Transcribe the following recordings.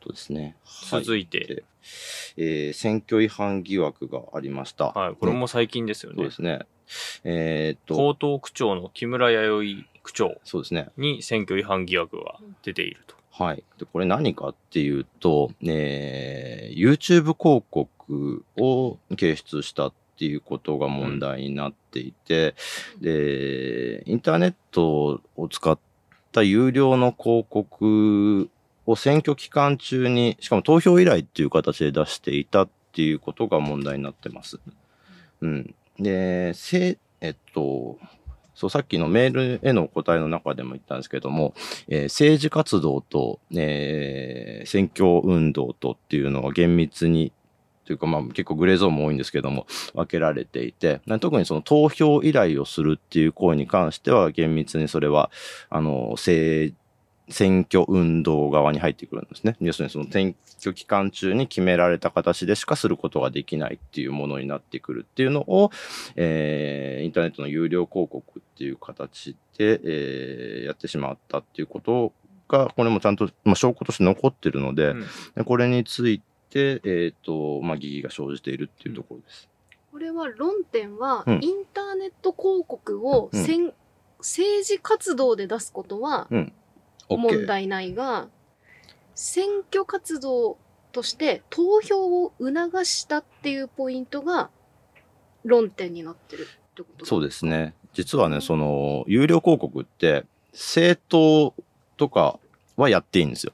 とですね。続いて、でえー選挙違反疑惑がありました。はい、これも最近ですよねそうで。すね。えーっと、江東区長の木村弥生区長そうですね。に選挙違反疑惑が出ていると。はい。で、これ何かっていうと、えー YouTube 広告を掲出したっていうことが問題になっていて、で、インターネットを使った有料の広告を選挙期間中に、しかも投票依頼っていう形で出していたっていうことが問題になってます。うん。で、せ、えっと、そう、さっきのメールへのお答えの中でも言ったんですけども、えー政治活動と、えー選挙運動とっていうのは厳密に、というかまあ結構グレーゾーンも多いんですけども、分けられていて、な特にその投票依頼をするっていう行為に関しては厳密にそれは、あの、政選挙運動側に入ってくるんですね。要するにその選挙期間中に決められた形でしかすることができないっていうものになってくるっていうのを、えーインターネットの有料広告っていう形で、えーやってしまったっていうことが、これもちゃんと、まあ、証拠として残ってるので、うんでこれについて、えっ、と、まあ、疑義が生じているっていうところです。これは論点は、うんインターネット広告をうんせん、政治活動で出すことは問題ないが、選挙活動として投票を促したっていうポイントが論点になってるってことそうでですね。実はね、その、有料広告って、政党とかはやっていいんですよ。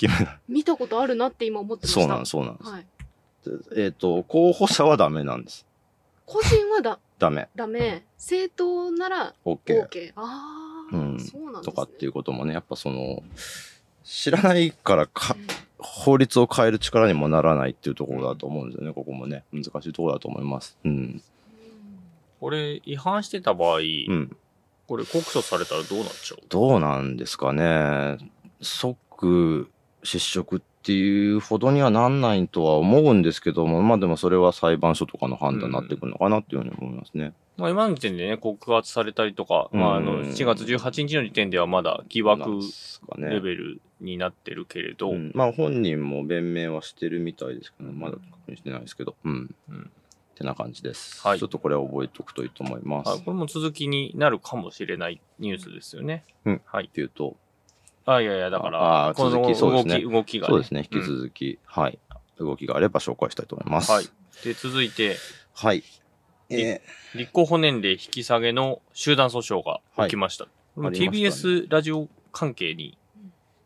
決め見たことあるなって今思ってました。そうなんです、そうなんです。はい。えっ、と、候補者はダメなんです。個人はだダメ。ダメ。政党なら OK。OK。ああ、うんそうなんですね。とかっていうこともね、やっぱその、知らないからかうん法律を変える力にもならないっていうところだと思うんですよね、ここもね。難しいところだと思います。うん。これ、違反してた場合、うん。これ告訴されたらどうなっちゃう？どうなんですかね。即失職っていうほどにはなんないとは思うんですけども、まあでもそれは裁判所とかの判断になってくるのかなっていうふうに思いますね。まあ、今の時点でね、告発されたりとか、まあ、あの、うん7月18日の時点ではまだ疑惑レベルになってるけれど、うん、まあ本人も弁明はしてるみたいですけど、まだ確認してないですけど、うん。うんってな感じです。はいちょっとこれは覚えておくといいと思います。はい、これも続きになるかもしれないニュースですよね。うんはい。っていうと、あ、いやいや、だかあら、あこの続きそうですね動き、動きが、ね。そうですね、引きうん続き、はい。動きがあれば紹介したいと思います。はい。で、続いて、はい。え立候補年齢引き下げの集団訴訟が起きました。これもありましたね TBS ラジオ関係に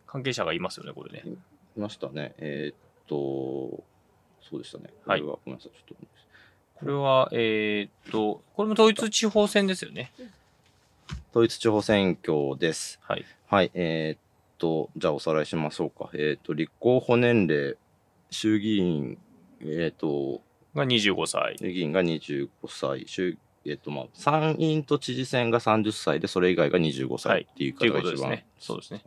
関係者がいますよね、これね。ー、いましたね。えーっと、そうでしたね。はいこれはごめんなさい、ちょっと。これは、えーっと、これも統一地方選ですよね。統一地方選挙です。はい。はい。えーっと、じゃあおさらいしましょうか。えーっと、立候補年齢、衆議院、えーっと、が25歳。衆議院が25歳、衆えーっと、まあ、参院と知事選が30歳で、それ以外が25歳はい。っていう方が一番ことですね。そうですね。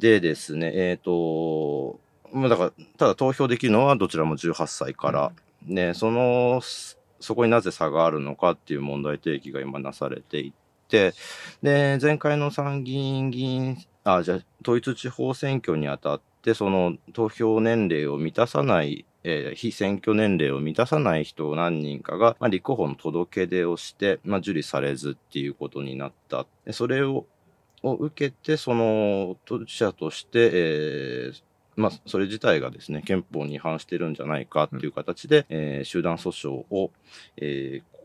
でですね、えっ、と、まあだから、ただ投票できるのはどちらも18歳から、ね、その、そそこになぜ差があるのかっていう問題提起が今なされていて、で、前回の参議院議員、あ、じゃあ統一地方選挙にあたって、その投票年齢を満たさない、えー非選挙年齢を満たさない人を何人かが、まあ、立候補の届け出をして、まあ、受理されずっていうことになった。でそれをを受けて、その当事者として、えーまあ、それ自体がですね、憲法に違反してるんじゃないかっていう形で、えー集団訴訟を、えー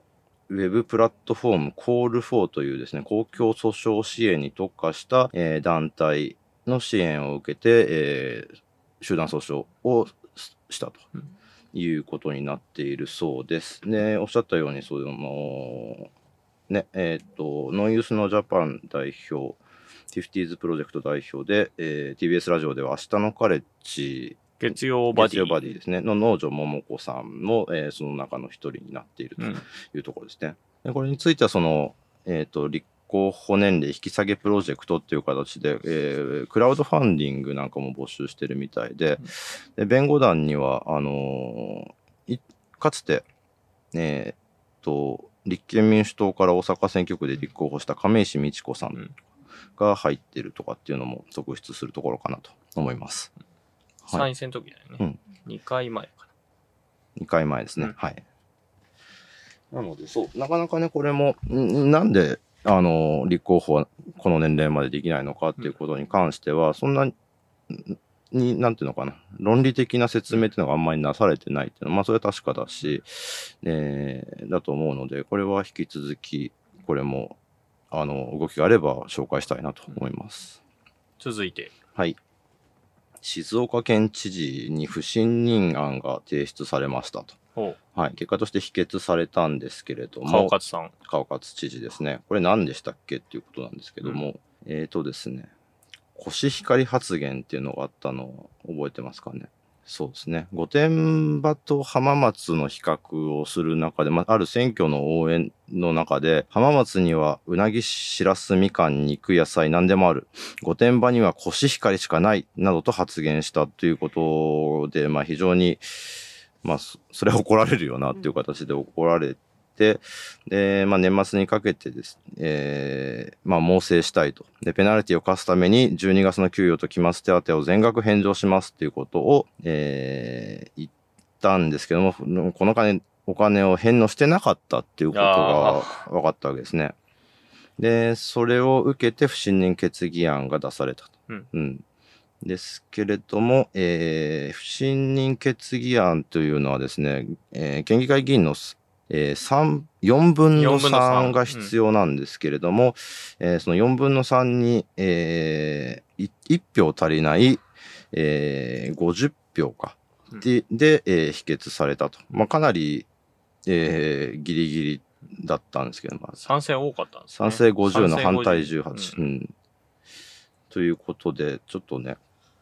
ウェブプラットフォーム Call4 というですね、公共訴訟支援に特化した、えー団体の支援を受けて、えー集団訴訟をししたとうんいうことになっているそうです。ね、おっしゃったように、その、ね、えっ、と、ノンユースのジャパン代表、50s プロジェクト代表で、えー TBS ラジオでは明日のカレッジ、月曜バディ。月曜バディですね、の農場桃子さんも、えーその中の一人になっているとうん。いうところですね。でこれについては、その、えっ、と、立候補年齢引き下げプロジェクトっていう形で、えークラウドファンディングなんかも募集してるみたいで、で弁護団には、あのーいかつて、えーと、立憲民主党から大阪選挙区で立候補した亀石美智子さうんんが入ってるとかっていうのも続出するところかなと思います。はい。参院選の時だよね。2回前か2回前ですね。うんはい。なので、そう、なかなかね、これも、んなんで、あの、立候補はこの年齢までできないのかっていうことに関しては、そんなに、に、なんていうのかな、論理的な説明っていうのがあんまりなされてないっていうのは、まあ、それは確かだし、えーだと思うので、これは引き続き、これも、あの、動きがあれば紹介したいなと思います。な。続いて。はい。静岡県知事に不信任案が提出されましたと。ほはい。結果として否決されたんですけれどう。も、川勝さん。川勝知事ですね。これ何でしたっけっていうことなんですけども、えーとですね、コシヒカリ発言っていうのがあったのを覚えてますかね。そうですね。御殿場と浜松の比較をする中で、まあ、ある選挙の応援の中で、浜松にはうなぎ、しらす、みかん、肉、野菜、何でもある。御殿場にはコシヒカリしかない。などと発言したということで、まあ、非常に、まあ、それは怒られるよなっていう形で怒られて、で、まあ、年末にかけてです、えーまあ、猛省したいと。で、ペナルティを課すために、12月の給与と期末手当を全額返上しますっていうことを、えー言ったんですけども、この金、お金を返納してなかったっていうことが分かったわけですね。で、それを受けて不信任決議案が出されたと。うんですけれども、えー不信任決議案というのはですね、えー県議会議員のす、えー、3 4分の4分の3 3が必要なんですけれども、えーその4分の3に、えー、い1票足りない、えー50票か。うんで、で、えー否決されたと。まあ、かなり、えーギリギリだったんですけど、まあ、賛成多かったんですね。賛成50の反対50 18。ううんん。ということで、ちょっとね、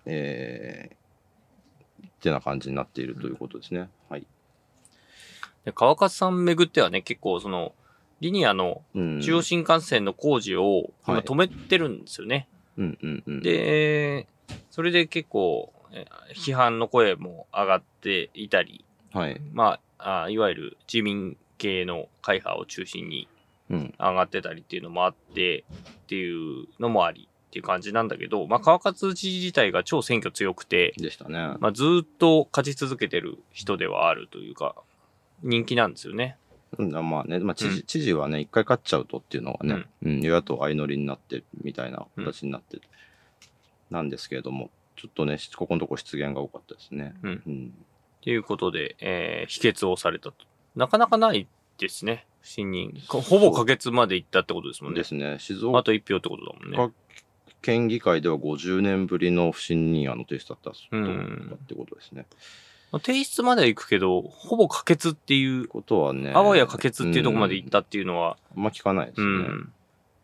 えー、ってな感じになっているということですね。はい。で川勝さん巡ってはね、結構その、リニアのうん。中央新幹線の工事を今はい止めてるんですよね。うんうんうん。、で、それで結構、え批判の声も上がっていたり、はい。まあ、あいわゆる自民系の会派を中心にうん。上がってたりっていうのもあって、っていうのもありっていう感じなんだけど、まあ、川勝知事自体が超選挙強くて、でしたね。まあ、ずーっと勝ち続けてる人ではあるというか、人気なんですよね。うん、まあね、まあ、知事、うん知事はね、一回勝っちゃうとっていうのがね、うん、与野党相乗りになって、みたいな形になって、なんですけれども、ちょっとね、ここのとこ失言が多かったですね。うんうん。ということで、えー否決をされたと。なかなかないですね、不信任。ほぼ可決までいったってことですもんねで。すね。静あ岡と1票ってことだもんね。か県議会では50年ぶりの不信任案の提出だったとうんってことですね。提出までは行くけど、ほぼ可決っていう、ことはね。あわや可決っていうところまで行ったうんっていうのは、あんま聞かないですうね。ん。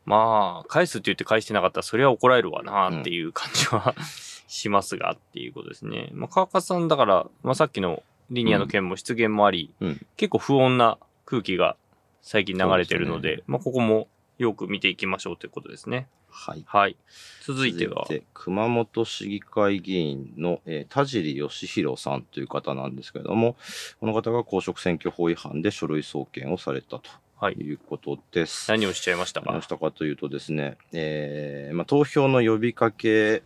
まあ、返すって言って返してなかったら、それは怒られるわなっていう感じは しますがっていうことですね。まあ、川勝さんだから、まあさっきのリニアの件も出現もあり、うん結構不穏な空気が最近流れてるので、ですまあここもよく見ていきましょうということですね。はい。はい。続いては、て熊本市議会議員の、えー田尻義弘さんという方なんですけれども、この方が公職選挙法違反で書類送検をされたとはい。いうことです。何をしちゃいましたか？何をしたかというとですね、えーまあ、投票の呼びかけ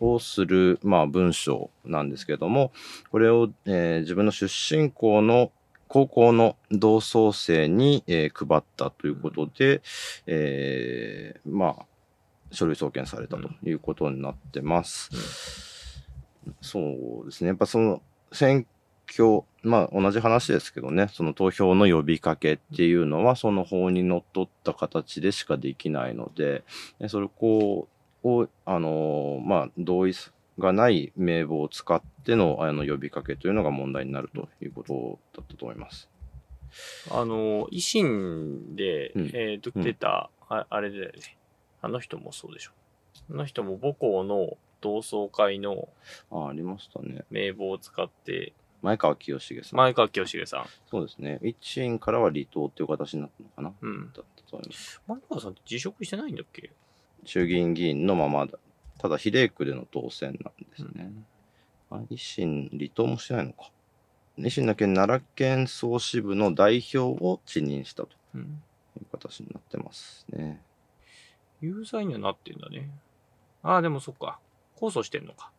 をする、まあ、文章なんですけども、これを、えー自分の出身校の高校の同窓生に、えー配ったということで、えーまあ、書類送検されたということになってます。そうですね。やっぱその選挙、まあ同じ話ですけどね、その投票の呼びかけっていうのはその法にのっとった形でしかできないので、でそれこうを、あのーまあ同意がない名簿を使ってのあの呼びかけというのが問題になるということだったと思います。あの、維新で、うんえっ、と、出た、ああれだよね。あの人もそうでしょ。あの人も母校の同窓会のあありましたね。名簿を使って、前川清重さん。前川清重さん。そうですね。一員からは離党っていう形になったのかな、うん。だったと思います。前川さんって辞職してないんだっけ？衆議院議員のままだ。ただ比例区での当選なんですね。あ維新、離党もしてないのか。維新の県奈良県総支部の代表を辞任したとうん。いう形になってますね。有罪にはなってんだね。ああ、でもそっか。控訴してんのか。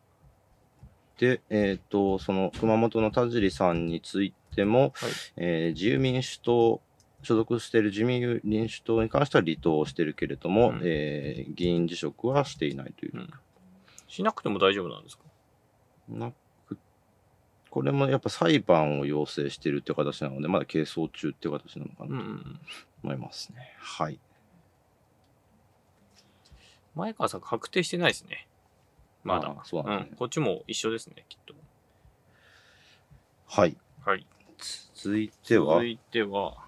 で、えっ、と、その熊本の田尻さんについても、はいえー自由民主党、所属している自由民主党に関しては離党しているけれども、うんえー議員辞職はしていないというう。ん。しなくても大丈夫なんですか？なくこれもやっぱ裁判を要請しているって形なので、まだ係争中って形なのかうんうなんと思いますね。はい。前川さん確定してないですね。まだあ。そうなんねん。こっちも一緒ですね、きっと。はい。はい。続いては続、いては、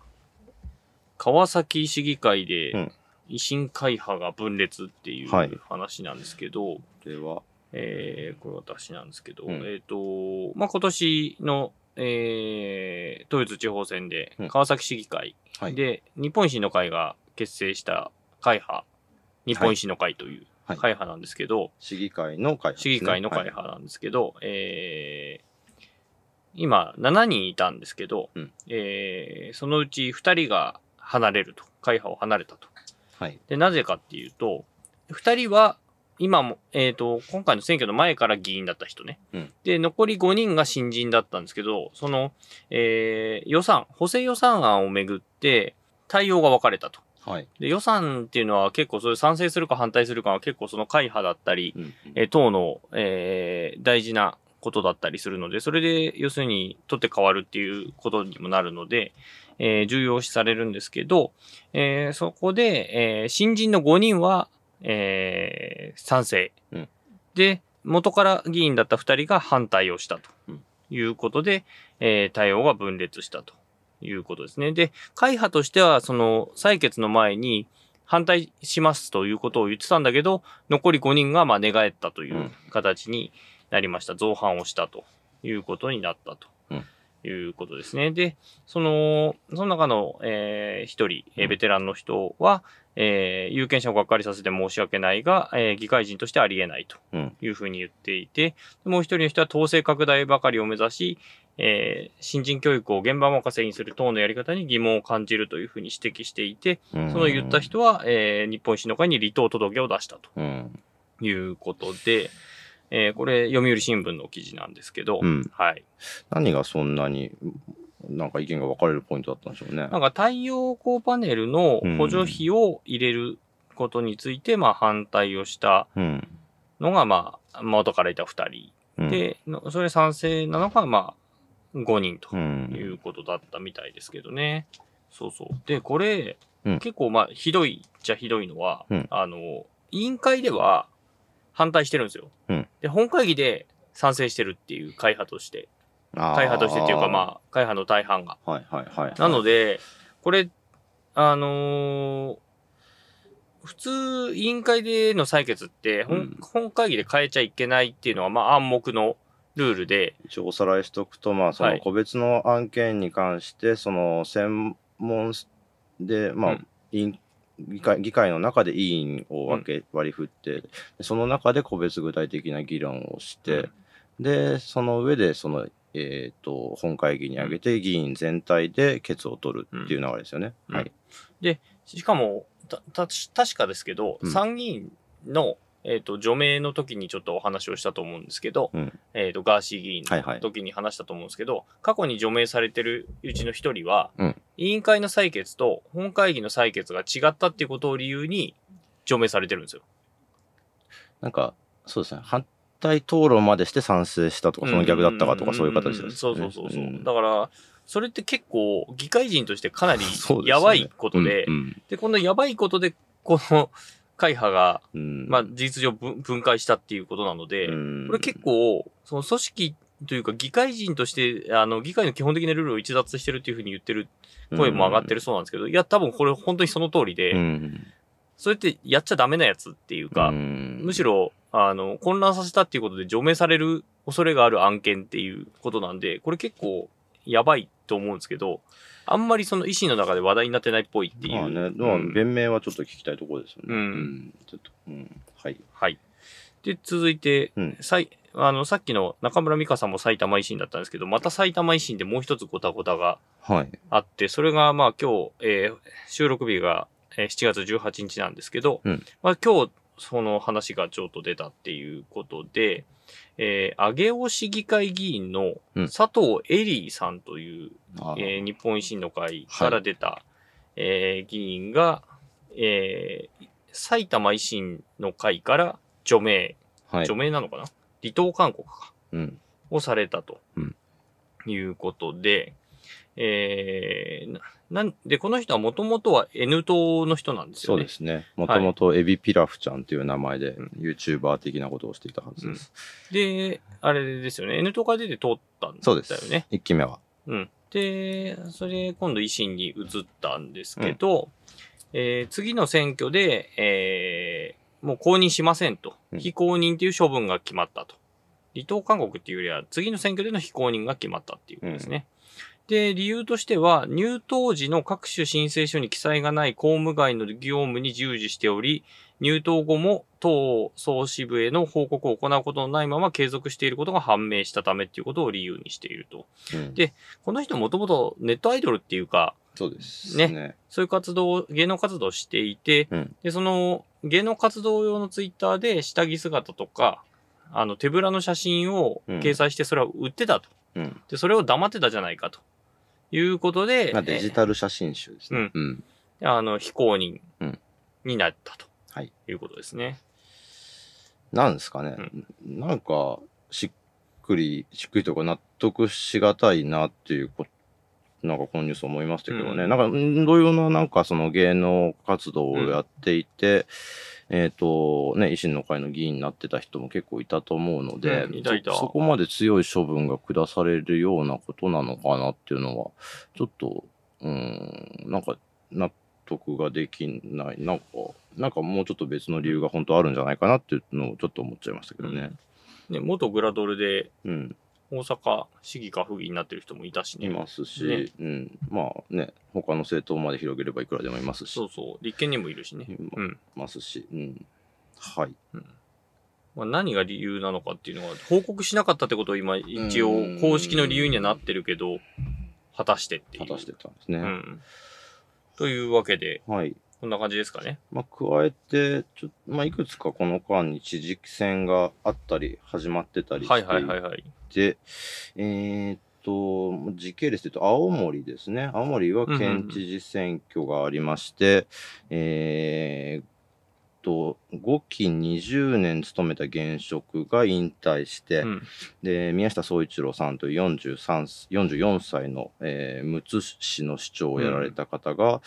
川崎市議会でうん。維新会派が分裂っていうはい。話なんですけど、では、えー、これ私なんですけど、うん。えっ、と、まあ、今年の、えー、統一地方選でうん。川崎市議会はい。で、日本維新の会が結成した会派、日本維新の会というはい。会派なんですけど、市議会の会派ね、市議会の会派なんですけど、えー今7人いたんですけど、うん。えーそのうち2人が離れると、会派を離れたと。はい。で、なぜかっていうと、2人は今も、えっ、と、今回の選挙の前から議員だった人ね。うんで、残り5人が新人だったんですけど、その、えー予算、補正予算案をめぐって対応が分かれたと。はい。で、予算っていうのは結構それ賛成するか反対するかは結構その会派だったり、うんうんえー党の、えー大事なことだったりするので、それで要するに取って変わるっていうことにもなるので、えー重要視されるんですけど、えーそこで、えー新人の5人は、えー賛成、うんで、元から議員だった2人が反対をしたとうんいうことで、えー対応が分裂したということですね。で、会派としては、その採決の前に反対しますということを言ってたんだけど、残り5人がまあ寝返ったといううん形になりました。造反をしたということになったと。うんいうことですね。で、その、その中の、えー一人、えーうんベテランの人は、えー有権者をがっかりさせて申し訳ないが、えー議会人としてありえないとうん。いうふうに言っていて、もう一人の人は統制拡大ばかりを目指し、えー新人教育を現場任せにする党のやり方に疑問を感じるというふうに指摘していて、そその言った人は、えー日本維新の会に離党届を出したとうん。いうことで、えーこれ、読売新聞の記事なんですけど、うん。はい。何がそんなに、なんか意見が分かれるポイントだったんでしょうね。なんか太陽光パネルの補助費を入れることについて、まあ反対をしたうん。のが、まあ、元からいた2人。うん、で、のそれ賛成なのが、まあ、5人とうん、いうことだったみたいですけどね。そうそう。で、これ、うん結構まあ、ひどいっちゃひどいのは、うんあの、委員会では反対してるんですよ。うんで、本会議で賛成してるっていう会派として、会派としてっていうかまあ、会派の大半が。あ。はいはいはい。なので、これ、あのー普通、委員会での採決って、本うん本会議で変えちゃいけないっていうのは、まあ暗黙のルールで、一応おさらいしとくと、まあ、そはいの個別の案件に関して、その専門で、まあ、うん委員議会議会の中で委員を分け、割り振って、でその中で個別具体的な議論をして、で、その上で、その、えっ、と、本会議に上げて、議員全体で決を取るっていう流れですよね。うん。はい。しかも、た、た、確かですけど、うん。参議院の、えっ、と、除名の時にちょっとお話をしたと思うんですけど、うんえっ、と、ガーシー議員はいはいの時に話したと思うんですけど、過去に除名されてるうちの一人は、うん委員会の採決と本会議の採決が違ったっていうことを理由に除名されてるんですよ。なんか、そうですね。反対討論までして賛成したとか、その逆だったかとか、そういう形です、ね。そうそうそうそう。んだから、それって結構、議会人としてかなり やばいことで、うんで、このやばいことで、この会派が、うん。まあ、事実上分分解したっていうことなので、うん。これ結構、その組織というか議会人として、あの、議会の基本的なルールを逸脱してるっていうふうに言ってる声も上がってるそうなんですけど、いや、多分これ本当にその通りで、うん。それってやっちゃダメなやつっていうか、うん。むしろ、あの、混乱させたっていうことで除名される恐れがある案件っていうことなんで、これ結構やばいと思うんですけど、あんまりその維新の中で話題になってないっぽいっていう。まあね、弁明はちょっと聞きたいところですよね。うんちょっと、うん。はい。はい。で、続いて、うんさいあの、さっきの中村美香さんも埼玉維新だったんですけど、また埼玉維新でもう一つごたごたがはい。あって、それがまあ今日、えー収録日が、えー7月18日なんですけど、うんまあ今日その話がちょっと出たっていうことで、えー、上尾市議会議員のうん佐藤エリーさんという、あえー日本維新の会から出た、えー議員が、えー埼玉維新の会から除名、はい除。名なのかな？離党勧告か。うん。をされたとうんいうことで、えー、ななんで、この人はもともとは N 党の人なんですよね。そうですね。もともとエビピラフちゃんという名前でうん YouTuber 的なことをしていたはずです。で、あれですよね。N 党から出て通ったんだよそうです。ね。一期目は。うん。で、それ今度維新に移ったんですけど、えー次の選挙で、えーもう公認しませんと。うん非公認という処分が決まったと。離党勧告っていうよりは、次の選挙での非公認が決まったっていうことですね。で、理由としては、入党時の各種申請書に記載がない公務外の業務に従事しており、入党後も党総支部への報告を行うことのないまま継続していることが判明したためっていうことを理由にしていると。うんでこの人もともとネットアイドルっていうか、そうですねね。そういう活動、芸能活動をしていて、うんで、その芸能活動用のツイッターで下着姿とか、あの手ぶらの写真を掲載してそれを売ってたと。うん。で、それを黙ってたじゃないかと。いうことで、まあ、デジタル写真集ですね。うん。えーあの、非公認うんになったと。はい。いうことですね。なんですかね。なんか、しっくり、しっくりとか納得しがたいなっていうこなんかこのニュース思いましたけどね。うんなんか、ん同様のなんかその芸能活動をやっていて、えっ、と、ね、維新の会の議員になってた人も結構いたと思うので、うんいたいたそそこまで強い処分が下されるようなことなのかなっていうのは、ちょっと、うん、なんか納得ができない。なんか、なんかもうちょっと別の理由が本当あるんじゃないかなっていうのをちょっと思っちゃいましたけどね。ね、元グラドルでうん、大阪市議か府議になってる人もいたしね。いますし、ねうん、まあね、他の政党まで広げればいくらでもいますし、そうそう。立憲にもいるしね。いうん。ますし、うん。はい。まあ、何が理由なのかっていうのは、報告しなかったってことを今、一応うん公式の理由にはなってるけど、果たしてっていう。果たしてたんですね。うん。というわけで、はい。こんな感じですかね。まあ、加えて、ちょまあ、いくつかこの間に知事選があったり、始まってたりしてはいはいはいはい。で、えーっと、時系列で言うと、青森ですね。青森は県知事選挙がありまして、えーっと、5期20年務めた現職が引退して、うん。で、宮下総一郎さんという43 44歳の、えー、むつ市の市長をやられた方が、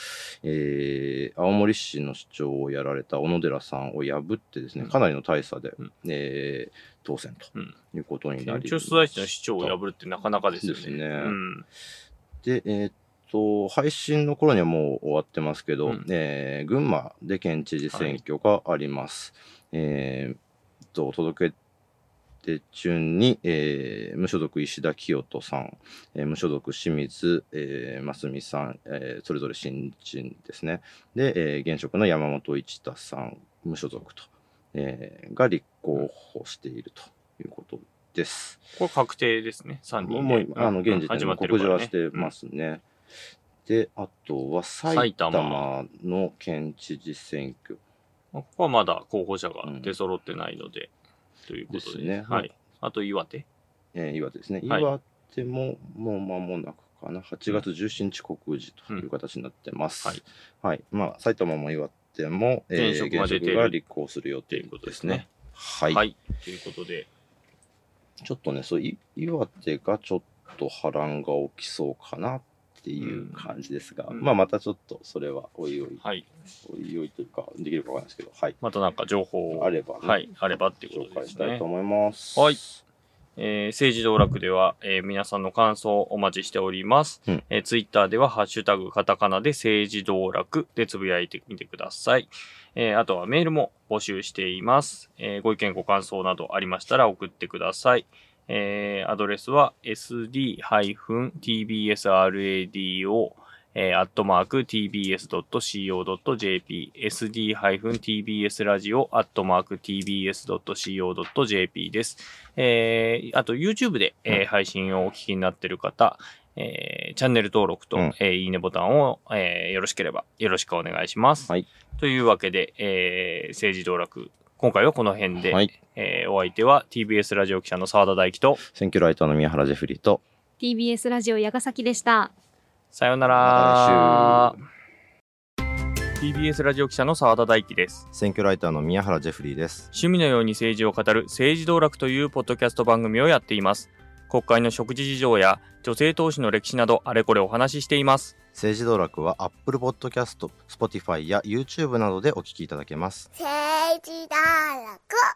えー青森市の市長をやられた小野寺さんを破ってですね、うんかなりの大差で、うんえー当選とうんいうことになり県庁所在地の市長を破るってなかなかですよね。ですねうん。で、えーっと、配信の頃にはもう終わってますけど、うんえー群馬で県知事選挙があります。えーっと、届け出順に、えー無所属石田清人さん、えー無所属清水、えー、真澄さん、えーそれぞれ新人ですね。で、えー現職の山本一太さん、無所属と、えーが立候補しているということです。これ確定ですね。3人で。もう今、あの、現時点始で告示はしてますね。で、あとは埼埼玉玉の県知事選挙ここはまだ候補者が出揃ってないので、ということで。ですねはい。あと岩手？えー岩手ですね。はい岩手ももう間もなくかな。8月17日告示という形になってます。はい。はい。まあ、埼玉も岩手も、えー現職が立候補する予定ということですすね。。はい。はい。ということで、ちょっとね、そうい、岩手がちょっと波乱が起きそうかなっていう感じですが、うんまあ、またちょっとそれはおいおい、はい。おいおいというか、できるかわかんないですけど、はい。またなんか情報をあればねはい。あればっていうこ紹とですね介したいと。思います。はい。えー政治道楽では、えー皆さんの感想をお待ちしております。うんえーツイッターでは、ハッシュタグカタカナで政治道楽でつぶやいてみてください。えーあとはメールも募集しています。えーご意見ご感想などありましたら送ってください。えーアドレスは sd-tbsradio えー、アットマーク tbs.co.jp、sd-tbs ラジオ、アットマーク tbs.co.jp です。えー、あと YouTube で、えー配信をお聞きになっている方、えーチャンネル登録と、うんえーいいねボタンを、えーよろしければよろしくお願いします。はいというわけで、えー政治道楽、今回はこの辺で、はい。えーお相手は TBS ラジオ記者の澤田大樹と、選挙ライターの宮原ジェフリーと、TBS ラジオ矢ヶ崎でした。さようなら。TBS ラジオ記者の澤田大樹です。選挙ライターの宮原ジェフリーです。趣味のように政治を語る政治道楽というポッドキャスト番組をやっています。国会の食事事情や女性投資の歴史などあれこれお話ししています。政治道楽は Apple Podcast、Spotify や YouTube などでお聞きいただけます。政治道楽